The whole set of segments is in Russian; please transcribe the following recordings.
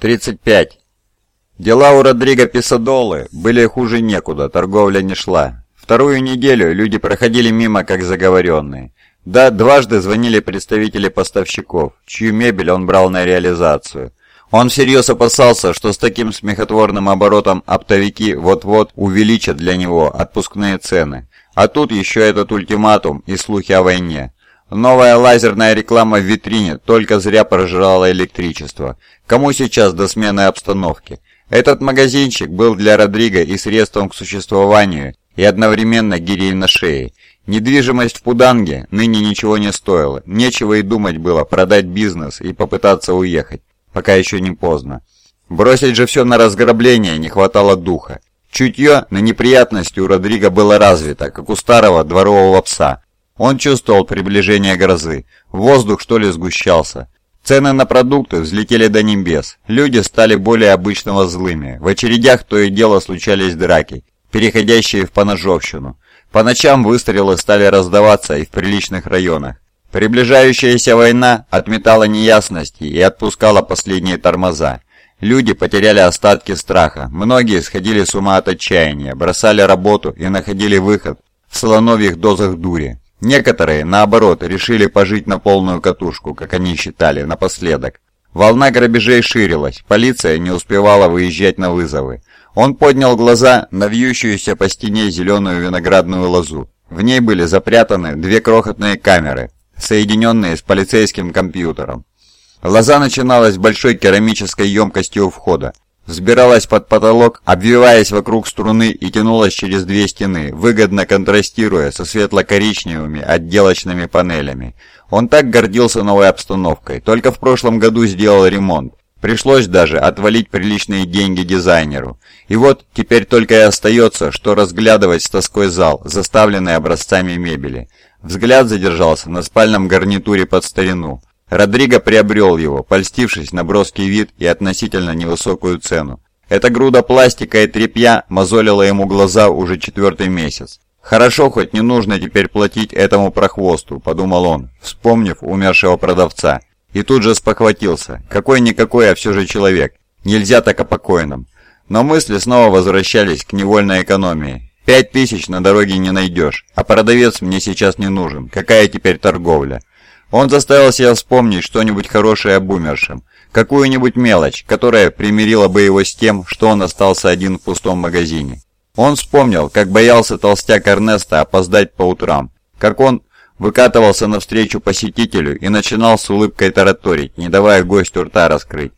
35. Дела у Родриго Писадолы были хуже некуда, торговля не шла. Вторую неделю люди проходили мимо как заговоренные. Да, дважды звонили представители поставщиков, чью мебель он брал на реализацию. Он всерьез опасался, что с таким смехотворным оборотом оптовики вот-вот увеличат для него отпускные цены. А тут еще этот ультиматум и слухи о войне. Новая лазерная реклама в витрине только зря прожирала электричество. Кому сейчас до смены обстановки? Этот магазинчик был для Родриго и средством к существованию, и одновременно гирей на шее. Недвижимость в Пуданге ныне ничего не стоила. Нечего и думать было продать бизнес и попытаться уехать, пока еще не поздно. Бросить же все на разграбление не хватало духа. Чутье на неприятности у Родриго было развито, как у старого дворового пса. Он чувствовал приближение грозы. Воздух что ли сгущался. Цены на продукты взлетели до небес. Люди стали более обычного злыми. В очередях то и дело случались драки, переходящие в поножовщину. По ночам выстрелы стали раздаваться и в приличных районах. Приближающаяся война отметала неясности и отпускала последние тормоза. Люди потеряли остатки страха, многие сходили с ума от отчаяния, бросали работу и находили выход в слоновьих дозах дури. Некоторые, наоборот, решили пожить на полную катушку, как они считали, напоследок. Волна грабежей ширилась, полиция не успевала выезжать на вызовы. Он поднял глаза на вьющуюся по стене зеленую виноградную лозу. В ней были запрятаны две крохотные камеры, соединенные с полицейским компьютером. Лоза начиналась большой керамической емкостью у входа взбиралась под потолок, обвиваясь вокруг струны и тянулась через две стены, выгодно контрастируя со светло-коричневыми отделочными панелями. Он так гордился новой обстановкой, только в прошлом году сделал ремонт. Пришлось даже отвалить приличные деньги дизайнеру. И вот теперь только и остается, что разглядывать с тоской зал, заставленный образцами мебели. Взгляд задержался на спальном гарнитуре под старину. Родриго приобрел его, польстившись на броский вид и относительно невысокую цену. Эта груда пластика и тряпья мозолила ему глаза уже четвертый месяц. «Хорошо, хоть не нужно теперь платить этому прохвосту», – подумал он, вспомнив умершего продавца. И тут же спохватился. Какой-никакой, а все же человек. Нельзя так о покойном. Но мысли снова возвращались к невольной экономии. «Пять тысяч на дороге не найдешь, а продавец мне сейчас не нужен. Какая теперь торговля?» Он заставил себя вспомнить что-нибудь хорошее об умершем, какую-нибудь мелочь, которая примирила бы его с тем, что он остался один в пустом магазине. Он вспомнил, как боялся толстяк Эрнеста опоздать по утрам, как он выкатывался навстречу посетителю и начинал с улыбкой тараторить, не давая гостю рта раскрыть.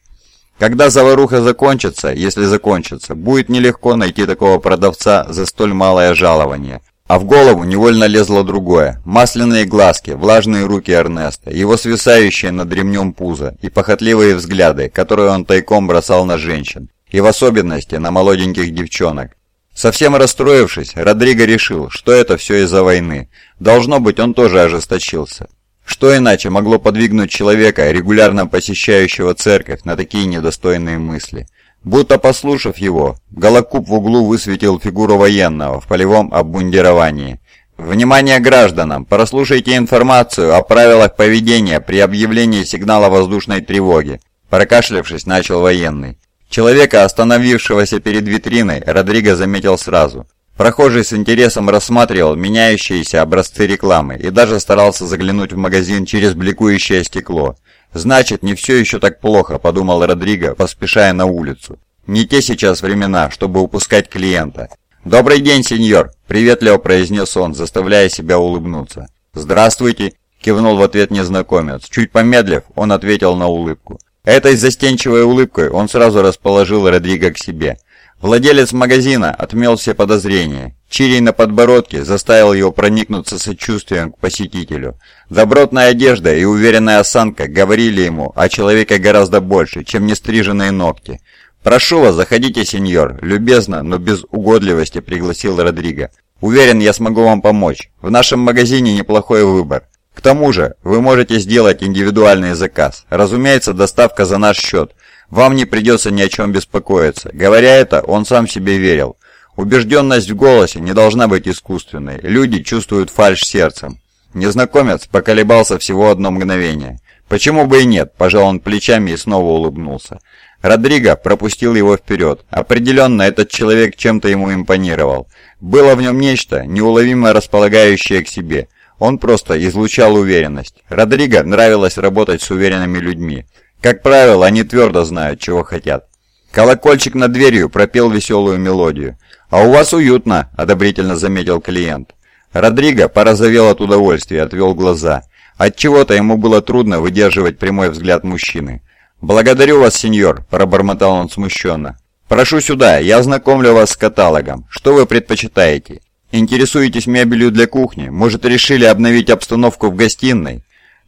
Когда заваруха закончится, если закончится, будет нелегко найти такого продавца за столь малое жалование. А в голову невольно лезло другое. Масляные глазки, влажные руки Эрнеста, его свисающие над ремнем пузо и похотливые взгляды, которые он тайком бросал на женщин, и в особенности на молоденьких девчонок. Совсем расстроившись, Родриго решил, что это все из-за войны. Должно быть, он тоже ожесточился. Что иначе могло подвигнуть человека, регулярно посещающего церковь, на такие недостойные мысли? Будто послушав его, Голокуб в углу высветил фигуру военного в полевом обмундировании. «Внимание гражданам! Прослушайте информацию о правилах поведения при объявлении сигнала воздушной тревоги!» Прокашлявшись, начал военный. Человека, остановившегося перед витриной, Родриго заметил сразу. Прохожий с интересом рассматривал меняющиеся образцы рекламы и даже старался заглянуть в магазин через бликующее стекло. «Значит, не все еще так плохо», – подумал Родриго, поспешая на улицу. «Не те сейчас времена, чтобы упускать клиента». «Добрый день, сеньор!» – приветливо произнес он, заставляя себя улыбнуться. «Здравствуйте!» – кивнул в ответ незнакомец. Чуть помедлив, он ответил на улыбку. Этой застенчивой улыбкой он сразу расположил Родриго к себе – Владелец магазина отмел все подозрения. Чирий на подбородке заставил его проникнуться сочувствием к посетителю. Добротная одежда и уверенная осанка говорили ему о человеке гораздо больше, чем нестриженные ногти. «Прошу вас, заходите, сеньор», — любезно, но без угодливости пригласил Родриго. «Уверен, я смогу вам помочь. В нашем магазине неплохой выбор. К тому же, вы можете сделать индивидуальный заказ. Разумеется, доставка за наш счет. Вам не придется ни о чем беспокоиться. Говоря это, он сам себе верил. Убежденность в голосе не должна быть искусственной. Люди чувствуют фальшь сердцем. Незнакомец поколебался всего одно мгновение. «Почему бы и нет?» – пожал он плечами и снова улыбнулся. Родриго пропустил его вперед. Определенно, этот человек чем-то ему импонировал. Было в нем нечто, неуловимо располагающее к себе. Он просто излучал уверенность. Родриго нравилось работать с уверенными людьми. Как правило, они твердо знают, чего хотят. Колокольчик над дверью пропел веселую мелодию. «А у вас уютно», – одобрительно заметил клиент. Родриго порозовел от удовольствия отвел глаза. Отчего-то ему было трудно выдерживать прямой взгляд мужчины. «Благодарю вас, сеньор», – пробормотал он смущенно. «Прошу сюда, я ознакомлю вас с каталогом. Что вы предпочитаете? Интересуетесь мебелью для кухни? Может, решили обновить обстановку в гостиной?»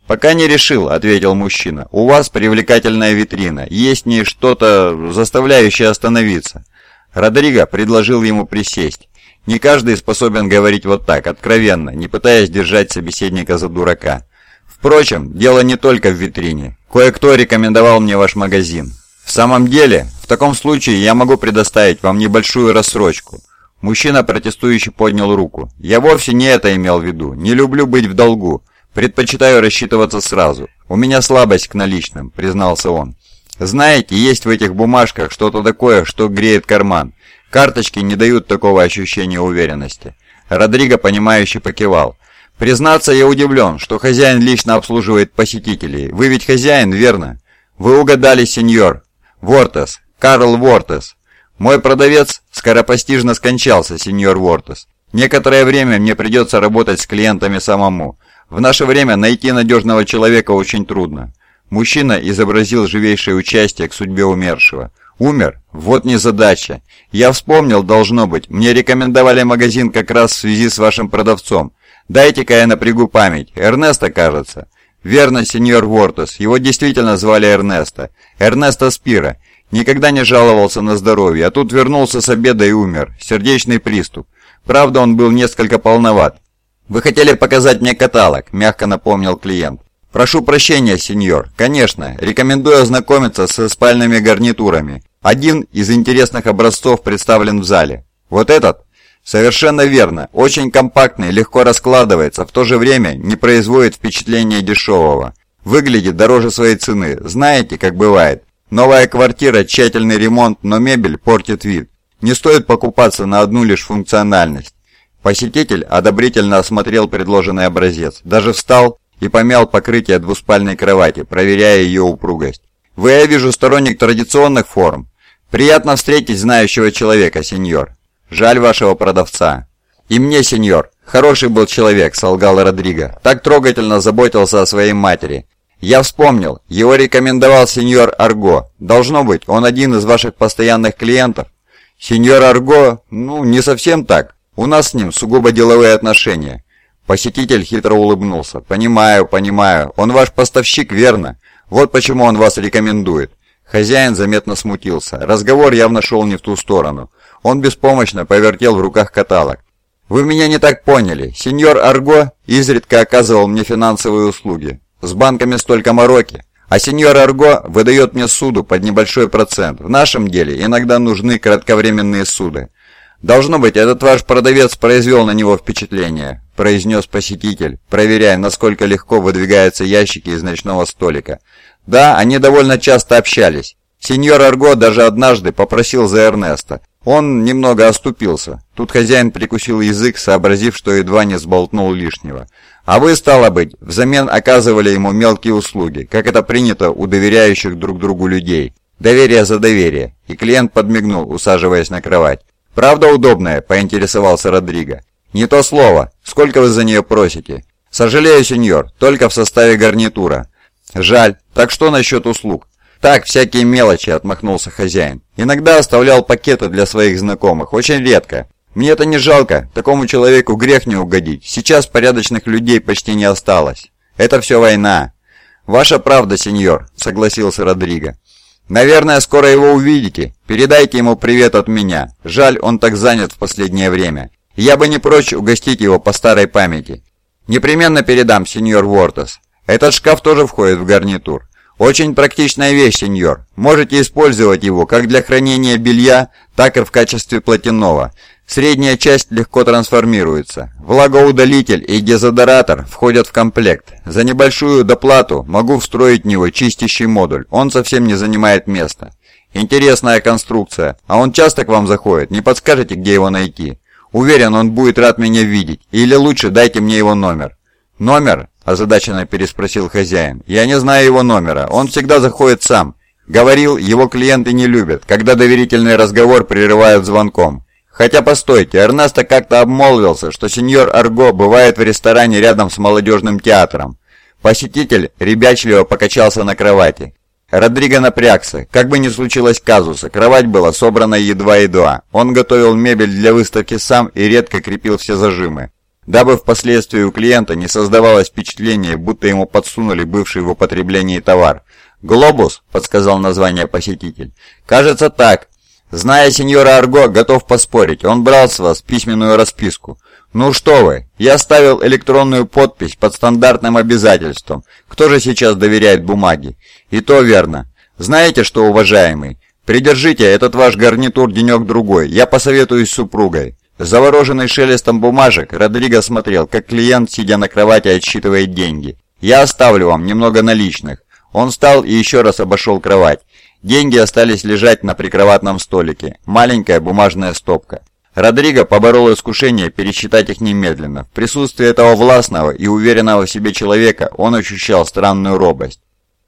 «Пока не решил», — ответил мужчина. «У вас привлекательная витрина. Есть в ней что-то, заставляющее остановиться». Родриго предложил ему присесть. Не каждый способен говорить вот так, откровенно, не пытаясь держать собеседника за дурака. Впрочем, дело не только в витрине. Кое-кто рекомендовал мне ваш магазин. В самом деле, в таком случае я могу предоставить вам небольшую рассрочку. Мужчина протестующий поднял руку. Я вовсе не это имел в виду. Не люблю быть в долгу. Предпочитаю рассчитываться сразу. У меня слабость к наличным, признался он. Знаете, есть в этих бумажках что-то такое, что греет карман. Карточки не дают такого ощущения уверенности. Родриго, понимающе покивал. «Признаться, я удивлен, что хозяин лично обслуживает посетителей. Вы ведь хозяин, верно?» «Вы угадали, сеньор. Вортес. Карл Вортес. Мой продавец скоропостижно скончался, сеньор Вортес. Некоторое время мне придется работать с клиентами самому. В наше время найти надежного человека очень трудно. Мужчина изобразил живейшее участие к судьбе умершего. «Умер? Вот незадача. Я вспомнил, должно быть. Мне рекомендовали магазин как раз в связи с вашим продавцом. Дайте-ка я напрягу память. Эрнеста, кажется». «Верно, сеньор Вортес. Его действительно звали Эрнесто. Эрнесто Спира. Никогда не жаловался на здоровье, а тут вернулся с обеда и умер. Сердечный приступ. Правда, он был несколько полноват. «Вы хотели показать мне каталог», – мягко напомнил клиент. «Прошу прощения, сеньор. Конечно, рекомендую ознакомиться со спальными гарнитурами. Один из интересных образцов представлен в зале. Вот этот?» «Совершенно верно. Очень компактный, легко раскладывается, в то же время не производит впечатления дешевого. Выглядит дороже своей цены. Знаете, как бывает. Новая квартира, тщательный ремонт, но мебель портит вид. Не стоит покупаться на одну лишь функциональность. Посетитель одобрительно осмотрел предложенный образец, даже встал и помял покрытие двуспальной кровати, проверяя ее упругость. «Вы, я вижу, сторонник традиционных форм. Приятно встретить знающего человека, сеньор. Жаль вашего продавца». «И мне, сеньор. Хороший был человек», — солгал Родриго. «Так трогательно заботился о своей матери. Я вспомнил, его рекомендовал сеньор Арго. Должно быть, он один из ваших постоянных клиентов». «Сеньор Арго? Ну, не совсем так. У нас с ним сугубо деловые отношения». Посетитель хитро улыбнулся. «Понимаю, понимаю. Он ваш поставщик, верно? Вот почему он вас рекомендует». Хозяин заметно смутился. Разговор явно шел не в ту сторону. Он беспомощно повертел в руках каталог. «Вы меня не так поняли. Сеньор Арго изредка оказывал мне финансовые услуги. С банками столько мороки. А сеньор Арго выдает мне суду под небольшой процент. В нашем деле иногда нужны кратковременные суды. «Должно быть, этот ваш продавец произвел на него впечатление», – произнес посетитель, проверяя, насколько легко выдвигаются ящики из ночного столика. «Да, они довольно часто общались. Сеньор Арго даже однажды попросил за Эрнеста. Он немного оступился. Тут хозяин прикусил язык, сообразив, что едва не сболтнул лишнего. А вы, стало быть, взамен оказывали ему мелкие услуги, как это принято у доверяющих друг другу людей. Доверие за доверие. И клиент подмигнул, усаживаясь на кровать. «Правда удобная?» – поинтересовался Родриго. «Не то слово. Сколько вы за нее просите?» «Сожалею, сеньор, только в составе гарнитура». «Жаль. Так что насчет услуг?» «Так, всякие мелочи», – отмахнулся хозяин. «Иногда оставлял пакеты для своих знакомых. Очень редко. Мне это не жалко. Такому человеку грех не угодить. Сейчас порядочных людей почти не осталось. Это все война». «Ваша правда, сеньор», – согласился Родриго. «Наверное, скоро его увидите. Передайте ему привет от меня. Жаль, он так занят в последнее время. Я бы не прочь угостить его по старой памяти. Непременно передам, сеньор Вортас. Этот шкаф тоже входит в гарнитур. «Очень практичная вещь, сеньор. Можете использовать его как для хранения белья, так и в качестве платяного. Средняя часть легко трансформируется. Влагоудалитель и дезодоратор входят в комплект. За небольшую доплату могу встроить в него чистящий модуль. Он совсем не занимает места. Интересная конструкция. А он часто к вам заходит? Не подскажете, где его найти? Уверен, он будет рад меня видеть. Или лучше дайте мне его номер». «Номер?» – озадаченно переспросил хозяин. «Я не знаю его номера. Он всегда заходит сам. Говорил, его клиенты не любят, когда доверительный разговор прерывают звонком. Хотя постойте, Эрнесто как-то обмолвился, что сеньор Арго бывает в ресторане рядом с молодежным театром. Посетитель ребячливо покачался на кровати. Родриго напрягся. Как бы ни случилось казуса, кровать была собрана едва-едва. Он готовил мебель для выставки сам и редко крепил все зажимы дабы впоследствии у клиента не создавалось впечатление, будто ему подсунули бывший в употреблении товар. «Глобус», — подсказал название посетитель. «Кажется так. Зная сеньора Арго, готов поспорить. Он брал с вас письменную расписку. Ну что вы, я ставил электронную подпись под стандартным обязательством. Кто же сейчас доверяет бумаге? И то верно. Знаете что, уважаемый, придержите этот ваш гарнитур денек-другой. Я посоветуюсь с супругой. Завороженный шелестом бумажек, Родриго смотрел, как клиент, сидя на кровати, отсчитывает деньги. «Я оставлю вам немного наличных». Он встал и еще раз обошел кровать. Деньги остались лежать на прикроватном столике. Маленькая бумажная стопка. Родриго поборол искушение пересчитать их немедленно. В присутствии этого властного и уверенного в себе человека он ощущал странную робость.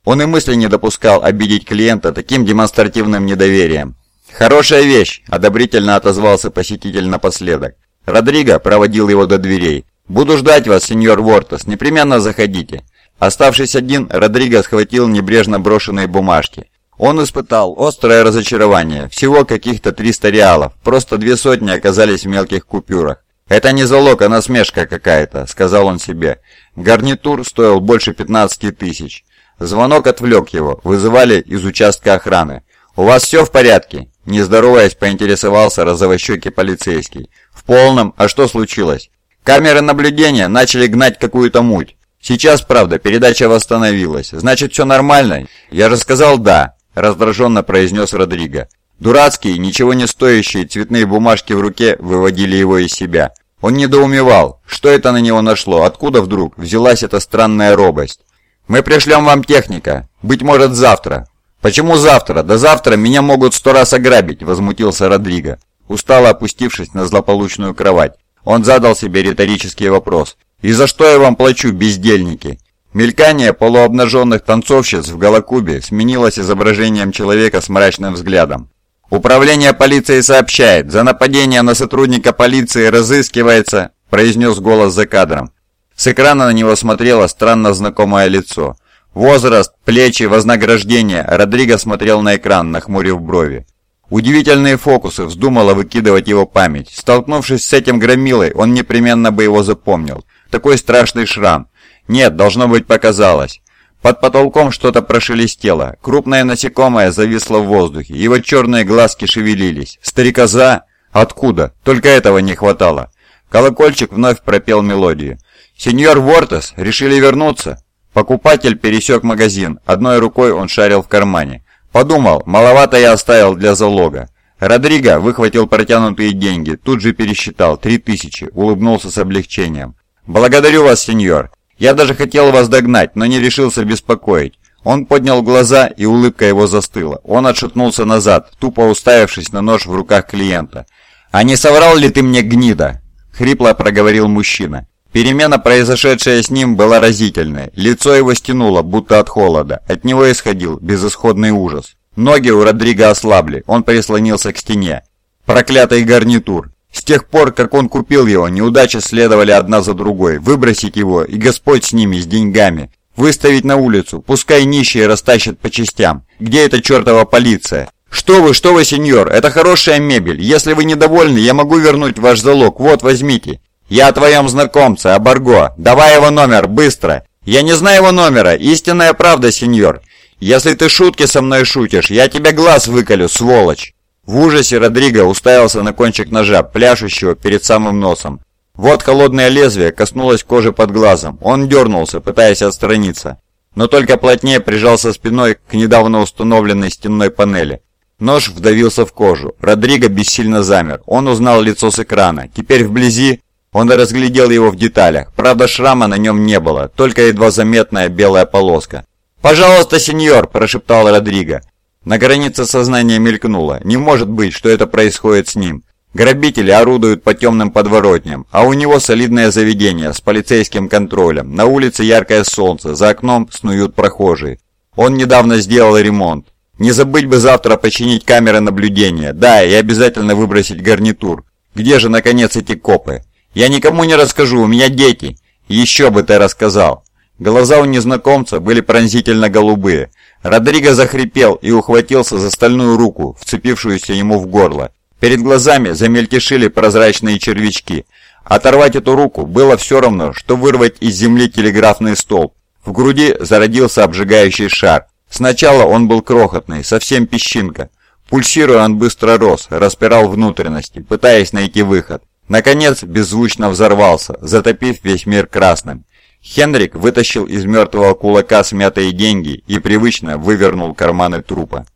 Он и мысли не допускал обидеть клиента таким демонстративным недоверием. «Хорошая вещь!» – одобрительно отозвался посетитель напоследок. Родриго проводил его до дверей. «Буду ждать вас, сеньор Вортас, непременно заходите». Оставшись один, Родриго схватил небрежно брошенные бумажки. Он испытал острое разочарование. Всего каких-то 300 реалов, просто две сотни оказались в мелких купюрах. «Это не залог, а насмешка какая-то», — сказал он себе. Гарнитур стоил больше 15 тысяч. Звонок отвлек его, вызывали из участка охраны. «У вас все в порядке?» Не здороваясь, поинтересовался розовощекий полицейский. «В полном. А что случилось?» «Камеры наблюдения начали гнать какую-то муть. Сейчас, правда, передача восстановилась. Значит, все нормально?» «Я же сказал «да», — раздраженно произнес Родриго. Дурацкие, ничего не стоящие цветные бумажки в руке выводили его из себя. Он недоумевал, что это на него нашло, откуда вдруг взялась эта странная робость. «Мы пришлем вам техника. Быть может, завтра. «Почему завтра? До завтра меня могут сто раз ограбить», — возмутился Родриго, устало опустившись на злополучную кровать. Он задал себе риторический вопрос. «И за что я вам плачу, бездельники?» Мелькание полуобнаженных танцовщиц в Галакубе сменилось изображением человека с мрачным взглядом. «Управление полиции сообщает, за нападение на сотрудника полиции разыскивается», произнес голос за кадром. С экрана на него смотрело странно знакомое лицо. Возраст, плечи, вознаграждение. Родриго смотрел на экран, нахмурив брови. Удивительные фокусы, вздумала выкидывать его память. Столкнувшись с этим громилой, он непременно бы его запомнил. Такой страшный шрам. Нет, должно быть показалось. Под потолком что-то прошелестело. Крупное насекомое зависло в воздухе. Его черные глазки шевелились. Старикоза? Откуда? Только этого не хватало. Колокольчик вновь пропел мелодию. «Сеньор Вортес, решили вернуться?» Покупатель пересек магазин, одной рукой он шарил в кармане. Подумал, маловато я оставил для залога. Родриго выхватил протянутые деньги, тут же пересчитал, три тысячи, улыбнулся с облегчением. «Благодарю вас, сеньор. Я даже хотел вас догнать, но не решился беспокоить». Он поднял глаза, и улыбка его застыла. Он отшатнулся назад, тупо уставившись на нож в руках клиента. «А не соврал ли ты мне, гнида?» — хрипло проговорил мужчина. Перемена, произошедшая с ним, была разительной. Лицо его стянуло, будто от холода. От него исходил безысходный ужас. Ноги у Родриго ослабли, он прислонился к стене. Проклятый гарнитур. С тех пор, как он купил его, неудачи следовали одна за другой. Выбросить его, и Господь с ними, с деньгами. Выставить на улицу, пускай нищие растащат по частям. Где эта чертова полиция? «Что вы, что вы, сеньор, это хорошая мебель. Если вы недовольны, я могу вернуть ваш залог. Вот, возьмите. «Я о твоем знакомце, о Барго. Давай его номер, быстро!» «Я не знаю его номера. Истинная правда, сеньор. Если ты шутки со мной шутишь, я тебе глаз выколю, сволочь!» В ужасе Родриго уставился на кончик ножа, пляшущего перед самым носом. Вот холодное лезвие коснулось кожи под глазом. Он дернулся, пытаясь отстраниться. но только плотнее прижался спиной к недавно установленной стенной панели. Нож вдавился в кожу. Родриго бессильно замер. Он узнал лицо с экрана. Теперь вблизи он разглядел его в деталях. Правда, шрама на нем не было, только едва заметная белая полоска. «Пожалуйста, сеньор!» – прошептал Родриго. На границе сознания мелькнуло. Не может быть, что это происходит с ним. Грабители орудуют по темным подворотням, а у него солидное заведение с полицейским контролем. На улице яркое солнце, за окном снуют прохожие. Он недавно сделал ремонт. Не забыть бы завтра починить камеры наблюдения. Да, и обязательно выбросить гарнитур. Где же, наконец, эти копы? Я никому не расскажу, у меня дети. Еще бы ты рассказал. Глаза у незнакомца были пронзительно голубые. Родриго захрипел и ухватился за стальную руку, вцепившуюся ему в горло. Перед глазами замельтешили прозрачные червячки. Оторвать эту руку было все равно, что вырвать из земли телеграфный столб. В груди зародился обжигающий шар. Сначала он был крохотный, совсем песчинка. Пульсируя, он быстро рос, распирал внутренности, пытаясь найти выход. Наконец, беззвучно взорвался, затопив весь мир красным. Хенрик вытащил из мертвого кулака смятые деньги и привычно вывернул карманы трупа.